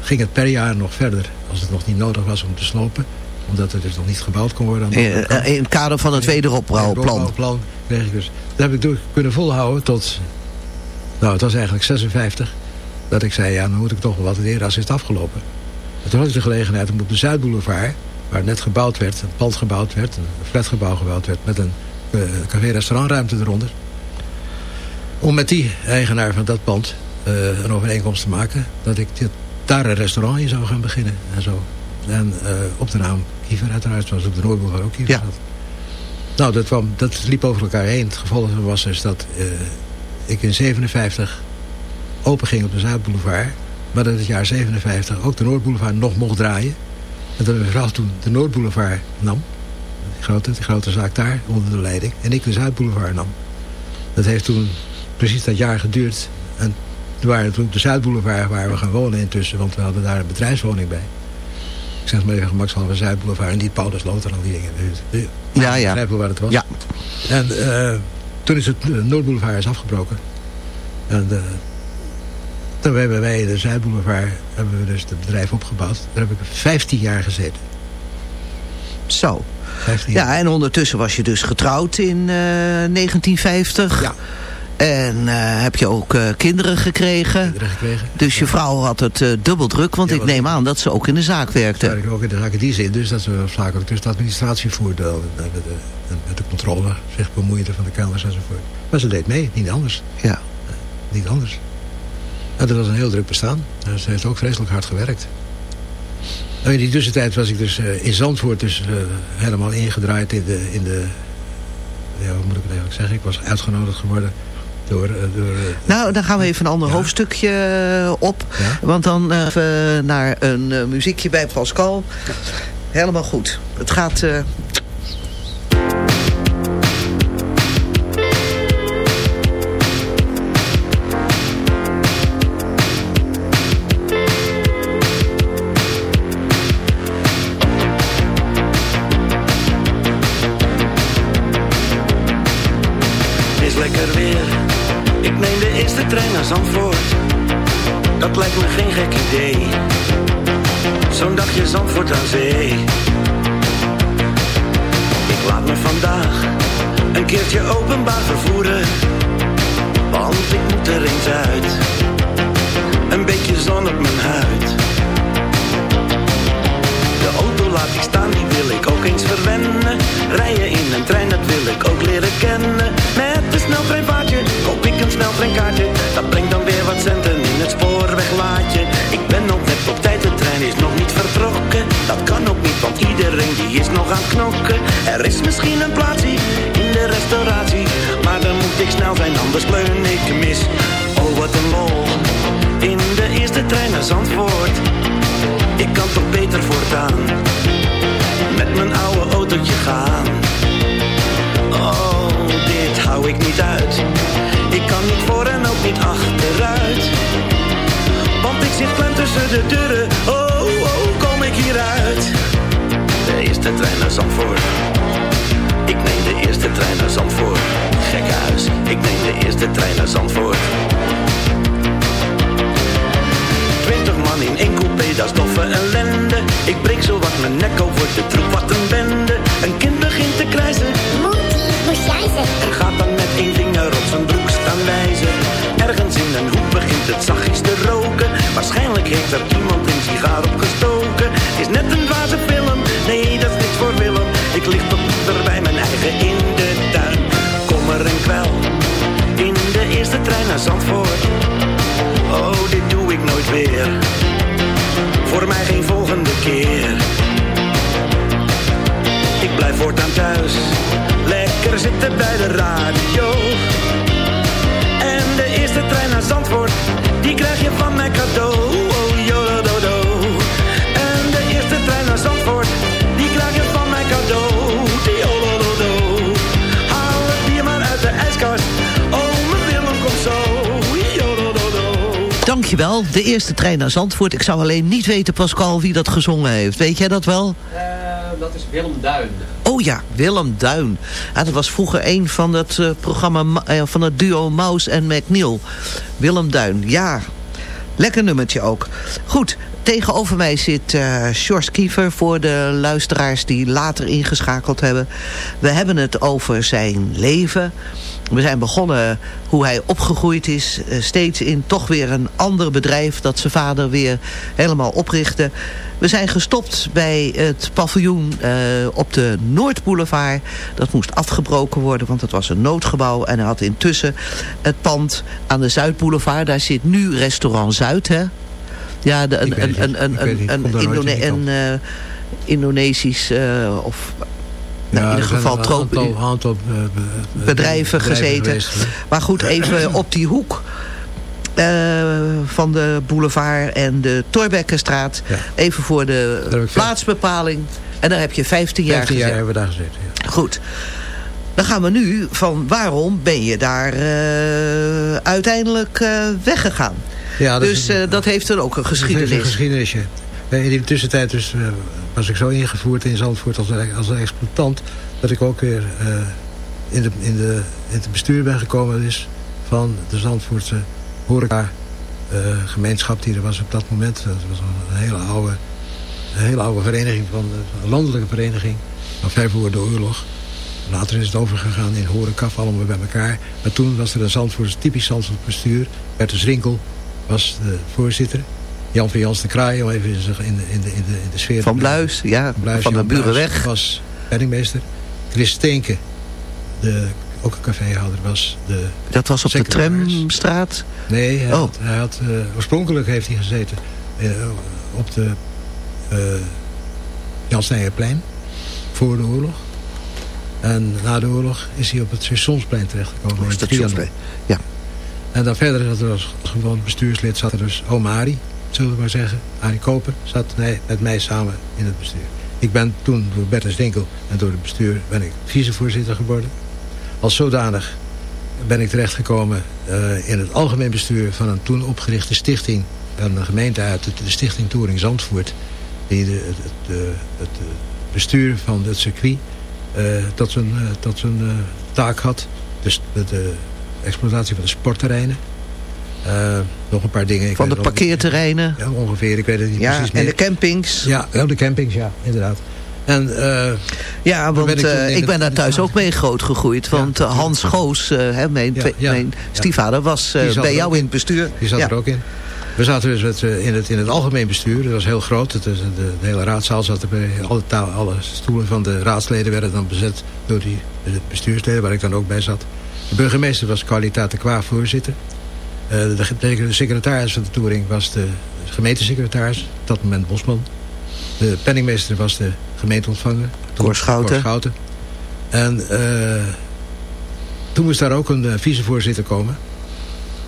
ging het per jaar nog verder. Als het nog niet nodig was om te slopen. Omdat het dus nog niet gebouwd kon worden. aan de andere Eh, kant. eh, in het kader van het wederopbouwplan. plan kreeg ik dus. Dat heb ik door kunnen volhouden tot... Nou, het was eigenlijk 56. Dat ik zei, ja, dan moet ik toch wel wat leren als is het afgelopen. En toen had ik de gelegenheid om op de Zuidboulevard... waar net gebouwd werd, een pand gebouwd werd... een flatgebouw gebouwd werd met een eh, café-restaurantruimte eronder... om met die eigenaar van dat pand een overeenkomst te maken... dat ik dit, daar een restaurant in zou gaan beginnen en zo. En eh, op de naam Kiefer uiteraard, zoals op de Noordboulevard ook Kiefer zat. Nou, dat, kwam, dat liep over elkaar heen. Het gevolg was dus dat eh, ik in 57 open ging op de Zuidboulevard. Maar dat het jaar 57 ook de Noordboulevard nog mocht draaien. En dat mijn vrouw toen de Noordboulevard nam. Die grote, die grote zaak daar, onder de leiding. En ik de Zuidboulevard nam. Dat heeft toen precies dat jaar geduurd. En toen waren we toen op de Zuidboulevard waar we gaan wonen intussen. Want we hadden daar een bedrijfswoning bij. Ik zeg maar even gemakshalve Zuidboulevard. En niet Paulusloot en al die dingen. Dus, Ja, ja. Begrijp wel waar het was. Ja. En eh, toen is het de Noordboulevard is afgebroken. En eh, toen hebben wij de Zuidboulevard hebben we dus het bedrijf opgebouwd. Daar heb ik 15 jaar gezeten. Zo. 15 jaar. Ja, en ondertussen was je dus getrouwd in eh, 1950. Ja. En eh, heb je ook eh, kinderen gekregen. Kinderen gekregen. Dus je vrouw had het eh, dubbel druk, want Ja, ik neem aan dat ze ook in de zaak werkte. Werk ik ook in de zaak in die zin. Dus dat ze zakelijk dus de administratie voerde. Met de, met de controle zich bemoeide van de kamers enzovoort. Maar ze deed mee, niet anders. Ja. Niet anders. En dat was een heel druk bestaan. En ze heeft ook vreselijk hard gewerkt. En in die tussentijd was ik dus in Zandvoort dus helemaal ingedraaid in de, in de... Ja, hoe moet ik het eigenlijk zeggen? Ik was uitgenodigd geworden door... eh, door eh, Nou, dan gaan we even een ander hoofdstukje eh, op. Want dan even naar een muziekje bij Pascal. Helemaal goed. Het gaat... Waarschijnlijk heeft er iemand een sigaar opgestoken. Is net een dwaze film, nee dat is niks voor Willem. Ik lig tot er bij mijn eigen in de tuin. Kom er een kwel, in de eerste trein naar Zandvoort. Oh, dit doe ik nooit weer. Voor mij geen volgende keer. Ik blijf voortaan thuis. Lekker zitten bij de radio. En de eerste trein naar Zandvoort, die krijg je van mij cadeau. Dankjewel, de eerste trein naar Zandvoort. Ik zou alleen niet weten, Pascal, wie dat gezongen heeft. Weet jij dat wel? dat is Willem Duin. Oh ja, Willem Duin. Ah, dat was vroeger een van het eh, programma Ma- eh, van het duo Maus en McNeil. Willem Duin, ja. Lekker nummertje ook. Goed, tegenover mij zit eh Sjors Kiefer voor de luisteraars die later ingeschakeld hebben. We hebben het over zijn leven. We zijn begonnen hoe hij opgegroeid is. eh, steeds in toch weer een ander bedrijf dat zijn vader weer helemaal oprichtte. We zijn gestopt bij het paviljoen eh, op de Noordboulevard. Dat moest afgebroken worden, want het was een noodgebouw. En hij had intussen het pand aan de Zuidboulevard. Daar zit nu restaurant Zuid, hè? Ja, de, een, een, een, een, een, een, Indone- een eh, Indonesisch of nou, in ieder geval een tropen- aantal, aantal eh, be- be- bedrijven gezeten. geweest, maar goed, even op die hoek eh, van de boulevard en de Torbekkenstraat. Even voor de plaatsbepaling. En daar heb je 15 jaar 15 jaar gezeten. hebben we daar gezeten. Ja. Goed. Dan gaan we nu van waarom ben je daar eh, uiteindelijk weggegaan? Ja, dat dus is dat heeft er ook een geschiedenis. Een geschiedenisje. In die tussentijd dus, eh, was ik zo ingevoerd in Zandvoort als, als exploitant... dat ik ook weer eh, in, de, in, de, in het bestuur ben gekomen is van de Zandvoortse horeca eh, gemeenschap die er was op dat moment. Dat was een hele oude, een hele oude vereniging, van, landelijke vereniging... van ver voor de oorlog. Later is het overgegaan in horeca, allemaal bij elkaar. Maar toen was er een Zandvoorts, typisch Zandvoorts bestuur. Bertus Rinkel was de voorzitter. Jan van Jans de Kraai, om even in de, in de, in de, in de, de sfeer... Van Bluis, ja, van de Jan Burenweg. Bluis was penningmeester. Chris Steenke, de, ook een caféhouder, was de Dat was op de. Tramstraat? Nee, hij Oh. had, hij had, eh, oorspronkelijk heeft hij gezeten eh, op de eh Jan Snijerplein voor de oorlog. En na de oorlog is hij op het Stationsplein terechtgekomen. het Stationsplein, ja. En dan verder zat er als gewoon bestuurslid zat er dus oom Arie, zullen we maar zeggen. Arie Koper zat met mij samen in het bestuur. Ik ben toen door Bertus Dinkel en door het bestuur ben ik vicevoorzitter geworden. Als zodanig ben ik terechtgekomen eh in het algemeen bestuur van een toen opgerichte stichting van de gemeente uit, de, stichting Touring Zandvoort. Die de, het, het, het, eh, bestuur van het circuit eh, tot zijn, eh, eh, taak had. dus de exploitatie van de sportterreinen. Eh, nog een paar dingen. Ik Van de parkeerterreinen. Ja, ongeveer. Ik weet het niet Ja, precies en meer. de campings. Ja, de campings, ja, inderdaad. En, eh, Ja, want ben ik ik, ben daar thuis ook mee groot gegroeid. Want eh, Hans Goos, eh, hè, mijn, Ja, mijn stiefvader, was eh, bij jou in het bestuur. Die zat er ook in. We zaten dus met, eh, in, het, in het algemeen bestuur. Dat was heel groot. Het, de, de hele raadzaal zat erbij. Alle, taal, alle stoelen van de raadsleden werden dan bezet door die de bestuursleden, waar ik dan ook bij zat. De burgemeester was kwaliteit qua voorzitter. Eh, de, secretaris van de Touring was de gemeentesecretaris, op dat moment Bosman. De penningmeester was de gemeenteontvanger. Cor Schouten. En eh, toen moest daar ook een eh, vicevoorzitter komen.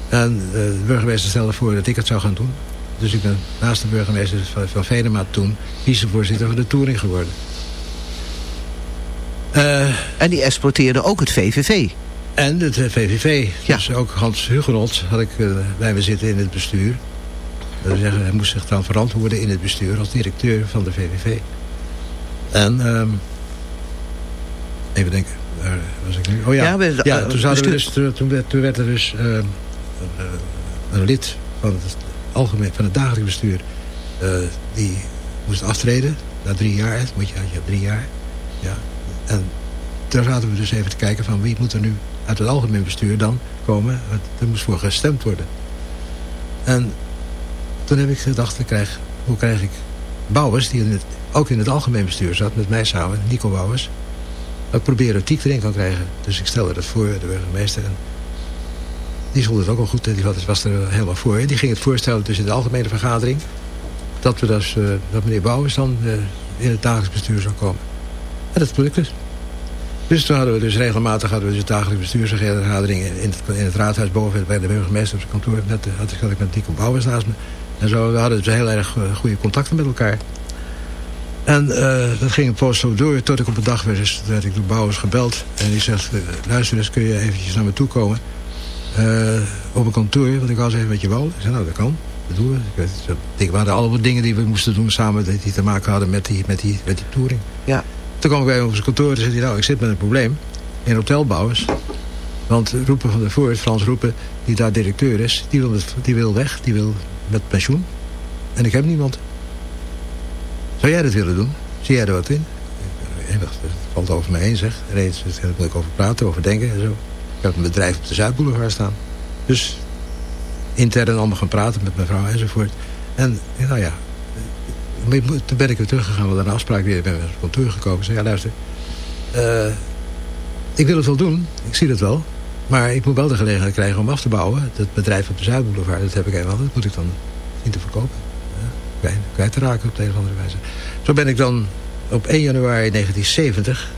En de burgemeester stelde voor dat ik het zou gaan doen. Dus ik ben naast de burgemeester van, van Venema toen vicevoorzitter van de Touring geworden. En die exploiteerde ook het VVV. En het eh, VVV. Dus ook Hans Hugenot had ik eh, bij me zitten in het bestuur. Dat wil zeggen, hij moest zich dan verantwoorden in het bestuur als directeur van de VVV. En, ehm, even denken, waar was ik nu? Oh ja, Ja, ja eh, toen, zaten we bestuur- dus, toen, toen werd, er dus ehm, eh, een lid van het, algemeen, van het dagelijks bestuur. die moest aftreden na drie jaar. Moet je, je hebt drie jaar. Ja. En daar zaten we dus even te kijken van wie moet er nu uit het algemeen bestuur dan komen. Er moest voor gestemd worden. En toen heb ik gedacht, krijg, hoe krijg ik Bouwers, die ook in het algemeen bestuur zat met mij samen, Nico Bouwers. Dat proberen Tiek erin kan krijgen. Dus ik stelde dat voor, de burgemeester. En die vond het ook al goed, die was, er helemaal voor. En die ging het voorstellen in de algemene vergadering. Dat, we dus, eh, dat meneer Bouwers dan eh, in het dagelijks bestuur zou komen. En dat lukte. Dus toen hadden we dus regelmatig hadden we dus dagelijks bestuursvergadering in het, in het raadhuis boven bij de burgemeester op zijn kantoor. Met, de- had ik, had ik met Nico Bouwers naast me. En zo, we hadden dus heel erg eh, goede contacten met elkaar. En eh, dat ging een poos zo door, tot ik op een dag werd, dus, werd ik door Bouwers gebeld. En die zegt, eh, luister eens, kun je eventjes naar me toe komen? Eh, op een kantoor, want ik eens even met je wou. Ik zei, nou dat kan, dat doen we. Ik we allemaal dingen die we moesten doen samen, die die te maken hadden met die, met die, met die touring. Ja. Toen kwam ik bij hem op zijn kantoor en zei hij, nou ik zit met een probleem in hotelbouwers. Want Roepen van der Voort, Frans Roepen, die daar directeur is, die wil, die wil weg, die wil met pensioen. En ik heb niemand. Zou jij dat willen doen? Zie jij er wat in? Het valt over me heen, zeg. En eens, daar wil ik over praten, over denken en zo. Ik heb een bedrijf op de Zuidboulevard staan. Dus intern allemaal gaan praten met mijn vrouw enzovoort. En nou ja, moet- toen ben ik weer teruggegaan. We hadden een afspraak weer. Ik ben weer op kantoor gekomen. Ik zei, ja luister. eh, ik wil het wel doen. Ik zie het wel. Maar ik moet wel de gelegenheid krijgen om af te bouwen. Dat bedrijf op de Zuidboulevard, dat heb ik helemaal. Dat moet ik dan zien te verkopen. Ja, kwijt, kwijt te raken op de een of andere wijze. Zo ben ik dan op 1 januari 1970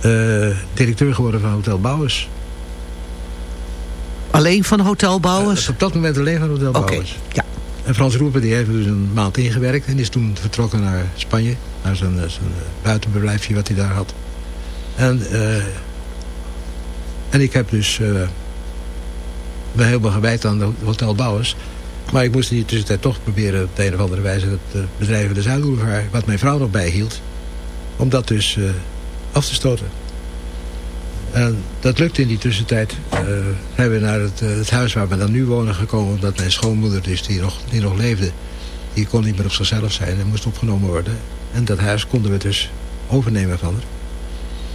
eh, directeur geworden van Hotel Bouwers. Alleen van hotelbouwers? op dat moment alleen van Hotel Oké, Bouwers. ja. En Frans Roepen die heeft dus een maand ingewerkt. En is toen vertrokken naar Spanje. Naar zijn, eh, zijn eh, wat hij daar had. En, eh, en ik heb dus eh me helemaal gewijd aan de Hotel Bouwers. Maar ik moest in die tussentijd toch proberen op de een of andere wijze... het bedrijf in de Zuidboulevard, wat mijn vrouw nog bijhield... om dat dus af te stoten. En dat lukte in die tussentijd. Eh zijn we naar het, eh, het huis waar we dan nu wonen gekomen... omdat mijn schoonmoeder, dus, die, nog, die nog leefde... die kon niet meer op zichzelf zijn en moest opgenomen worden. En dat huis konden we dus overnemen van haar.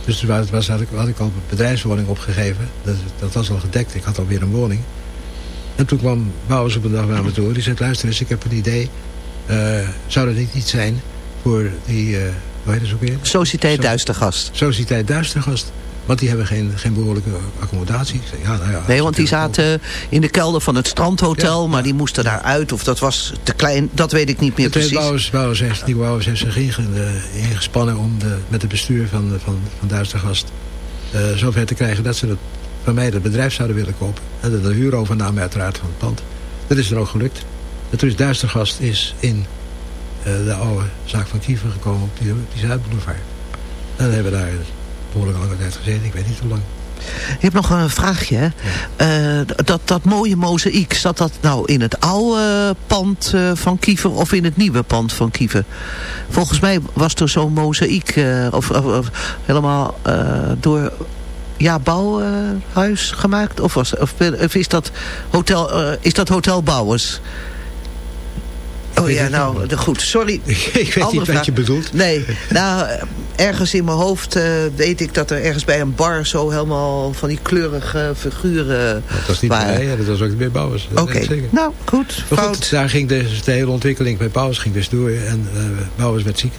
Dus toen was, was, had, ik, had ik al een bedrijfswoning opgegeven. Dat, dat was al gedekt. Ik had alweer een woning. En toen kwam Bouwers op een dag naar me toe. Die zei, luister eens, ik heb een idee. Eh, zou dat niet iets zijn voor die... eh hoe heet het ook weer? Sociëteit Duistergast. Sociëteit Duistergast. Want die hebben geen, geen behoorlijke accommodatie. Ja, nou ja, Nee, want die zaten in de kelder van het strandhotel, maar die moesten daar uit. Of dat was te klein, dat weet ik niet meer precies. Bouwers, Bouwers heeft, Nico Bouwers heeft zich eh, ingespannen om de, met het bestuur van, van, van Duistergast eh, zover te krijgen dat ze het, van mij het bedrijf zouden willen kopen. En de, de huurovername uiteraard van het pand. Dat is er ook gelukt. Het is Duistergast is in eh, de oude zaak van Kiever gekomen op die, op die Zuidboulevard. En dan hebben we daar behoorlijk lange tijd gezeten. Ik weet niet hoe lang. Ik heb nog een vraagje. hè. Eh, dat, dat mooie mozaïek, zat dat nou in het oude pand eh, van Kiever of in het nieuwe pand van Kiever? Volgens mij was er zo'n mozaïek, eh, of, of, of helemaal door Ja Bouwhuis gemaakt? Of, was, of, of is, dat hotel, is dat Hotel Bouwers? Oh ja, nou, de- goed. Sorry. Ik weet Andere niet wat vraag. je bedoelt. Nee, nou, ergens in mijn hoofd eh, weet ik dat er ergens bij een bar zo helemaal van die kleurige figuren Dat was niet waren. bij mij, dat was ook bij Bouwers. Oké, nou goed, Maar fout. goed, daar ging dus de hele ontwikkeling bij Bouwers ging dus door. En Bouwers werd ziek.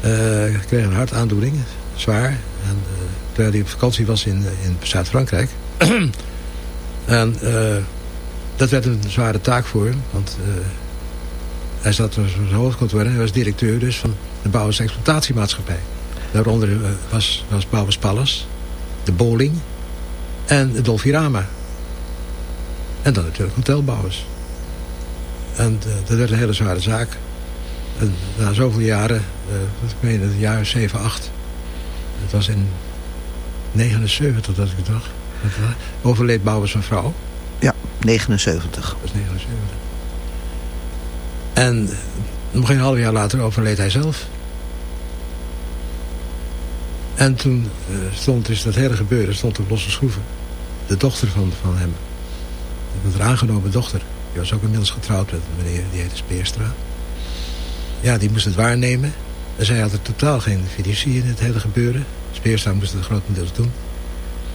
Eh kreeg een hartaandoening, zwaar. En, terwijl hij op vakantie was in, in Zuid-Frankrijk. en dat werd een zware taak voor hem. Want hij zat op zijn hoofdkantoor en hij was directeur dus van de Bouwers Exploitatiemaatschappij. Daaronder eh, was, was Bouwers Palace, de Bowling en de Dolfirama. En dan natuurlijk hotelbouwers. En eh, dat werd een hele zware zaak. En na zoveel jaren, wat ik meen, het jaar 7, 8. Het was in 79 dat ik het dacht. Overleed Bouwers van vrouw. Ja, 79. Dat was 79. En nog een half jaar later overleed hij zelf. En toen eh, stond dus dat hele gebeuren stond op losse schroeven. De dochter van, van hem. De aangenomen dochter. Die was ook inmiddels getrouwd met een meneer, die heette Speerstra. Ja, die moest het waarnemen. En zij had er totaal geen fiducie in het hele gebeuren. Speerstra moest het grotendeels doen.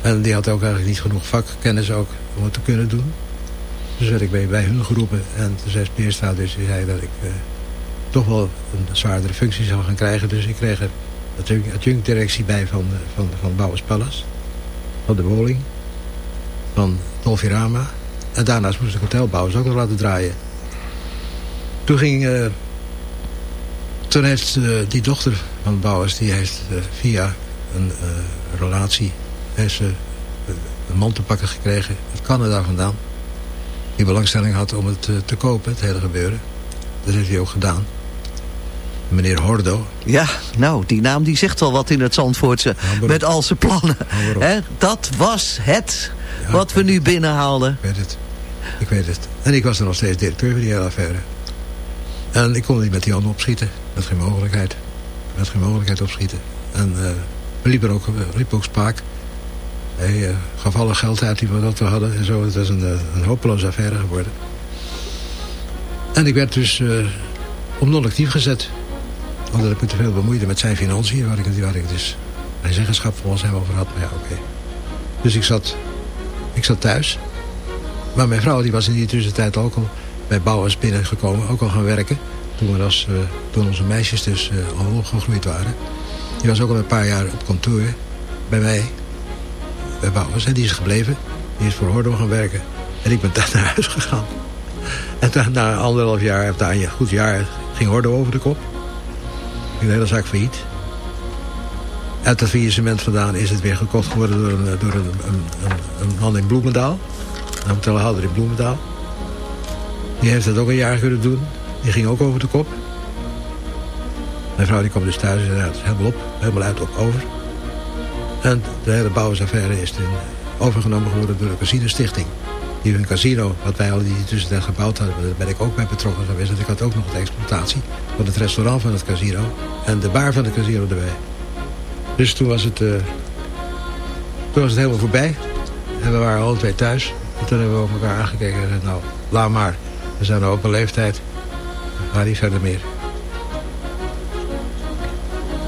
En die had ook eigenlijk niet genoeg vakkennis ook om het te kunnen doen. Dus werd ik bij, bij hun geroepen. En toen zei Speerstra dus, die zei dat ik eh, toch wel een zwaardere functie zou gaan krijgen. Dus ik kreeg er adjunct- adjunct-directie bij van, eh, van, van Bouwers Palace. Van de Woling. Van Dolfirama. En daarnaast moest ik hotelbouwers ook nog laten draaien. Toen ging... eh, toen heeft die dochter van Bouwers, die heeft via een relatie... heeft ze een man te pakken gekregen uit Canada vandaan. Die belangstelling had om het eh, te kopen, het hele gebeuren. Dat heeft hij ook gedaan. Meneer Hordo. Ja, nou, die naam die zegt wel wat in het Zandvoortse. met al zijn plannen. Hè, dat was het wat we nu binnenhaalden. Ik weet het. Ik weet het. En ik was er nog steeds directeur van die hele affaire. En ik kon niet met die handen opschieten. Met geen mogelijkheid. Met geen mogelijkheid opschieten. En eh, we liepen ook, we liepen ook spaak. Hij eh, gaf alle geld uit die we, dat we hadden. En zo. Het was een, eh, een hopeloze affaire geworden. En ik werd dus eh, op non-actief gezet. Omdat ik me te veel bemoeide met zijn financiën. Waar ik, waar ik dus mijn zeggenschap volgens hem over had. Maar ja, oké. Dus ik zat, ik zat thuis. Maar mijn vrouw die was in die tussentijd ook al bij Bouwers binnengekomen. Ook al gaan werken. Toen, we als, toen onze meisjes dus eh, al opgegroeid waren. Die was ook al een paar jaar op kantoor bij mij. Bij Bouwers. En die is gebleven. Die is voor Hordo gaan werken. En ik ben daar naar huis gegaan. En toen, na anderhalf jaar, of na een goed jaar, ging Hordo over de kop. Ging de hele zaak failliet. Uit dat faillissement vandaan is het weer gekocht geworden door een, door een, een, een, man in Bloemendaal. Een hotelhouder in Bloemendaal. Die heeft dat ook een jaar kunnen doen. Die ging ook over de kop. Mijn vrouw die kwam dus thuis en zei, helemaal op, helemaal uit op over. En de hele bouwersaffaire is overgenomen geworden door de Casino Stichting. Die hun casino, wat wij al die tussentijd gebouwd hadden, daar ben ik ook bij betrokken geweest. Want ik had ook nog de exploitatie van het restaurant van het casino en de bar van het casino erbij. Dus toen was het, eh, toen was het helemaal voorbij. En we waren alle twee thuis. En toen hebben we op elkaar aangekeken en zeiden, nou, laat maar. We zijn op een leeftijd. Gaan niet verder meer.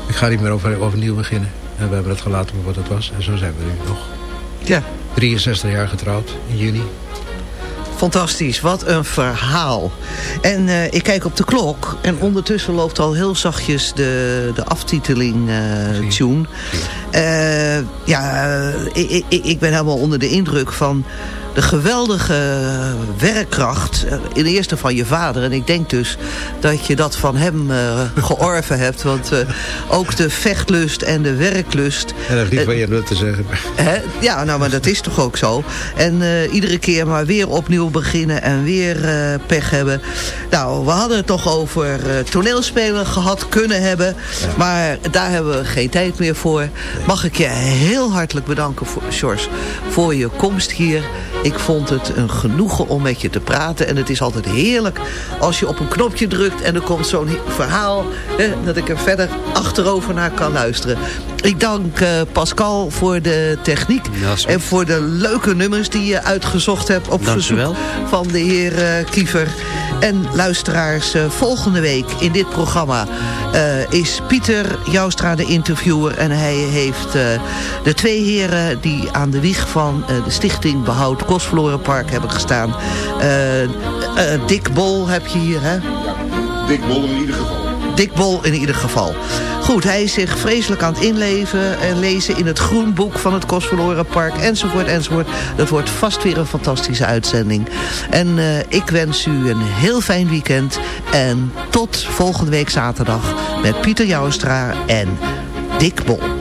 Ik ga niet meer over, overnieuw beginnen. En we hebben het gelaten voor wat het was. En zo zijn we nu nog. Ja. 63 jaar getrouwd in juni. Fantastisch, wat een verhaal. En eh, ik kijk op de klok en ondertussen loopt al heel zachtjes de, de aftiteling eh, tune. Eh, ja, ik, ik, ik ben helemaal onder de indruk van de geweldige werkkracht. eh, In eerste van je vader. En ik denk dus dat je dat van hem eh, georven hebt. Want eh, ook de vechtlust en de werklust. En dat is niet van je te zeggen. Hè? Ja, nou, maar dat is toch ook zo. En iedere keer maar weer opnieuw beginnen en weer pech hebben. Nou, we hadden het toch over toneelspelen gehad kunnen hebben. Maar daar hebben we geen tijd meer voor. Mag ik je heel hartelijk bedanken, voor, George, voor je komst hier. Ik vond het een genoegen om met je te praten. En het is altijd heerlijk als je op een knopje drukt... en er komt zo'n verhaal dat ik er verder achterover naar kan luisteren. Ik dank uh, Pascal voor de techniek. en voor de leuke nummers die je uitgezocht hebt op dank verzoek van de heer uh, Kiefer. En luisteraars, uh, volgende week in dit programma is Pieter Joustra de interviewer. En hij heeft de twee heren die aan de wieg van de stichting Behoud Kostverlorenpark hebben gestaan. Dick Bol heb je hier, hè? Ja, Dick Bol in ieder geval. Dick Bol in ieder geval. Goed, hij is zich vreselijk aan het inleven en lezen in het groenboek van het Kostverloren Park enzovoort enzovoort. Dat wordt vast weer een fantastische uitzending. En uh, ik wens u een heel fijn weekend en tot volgende week zaterdag met Pieter Joustra en Dick Bol.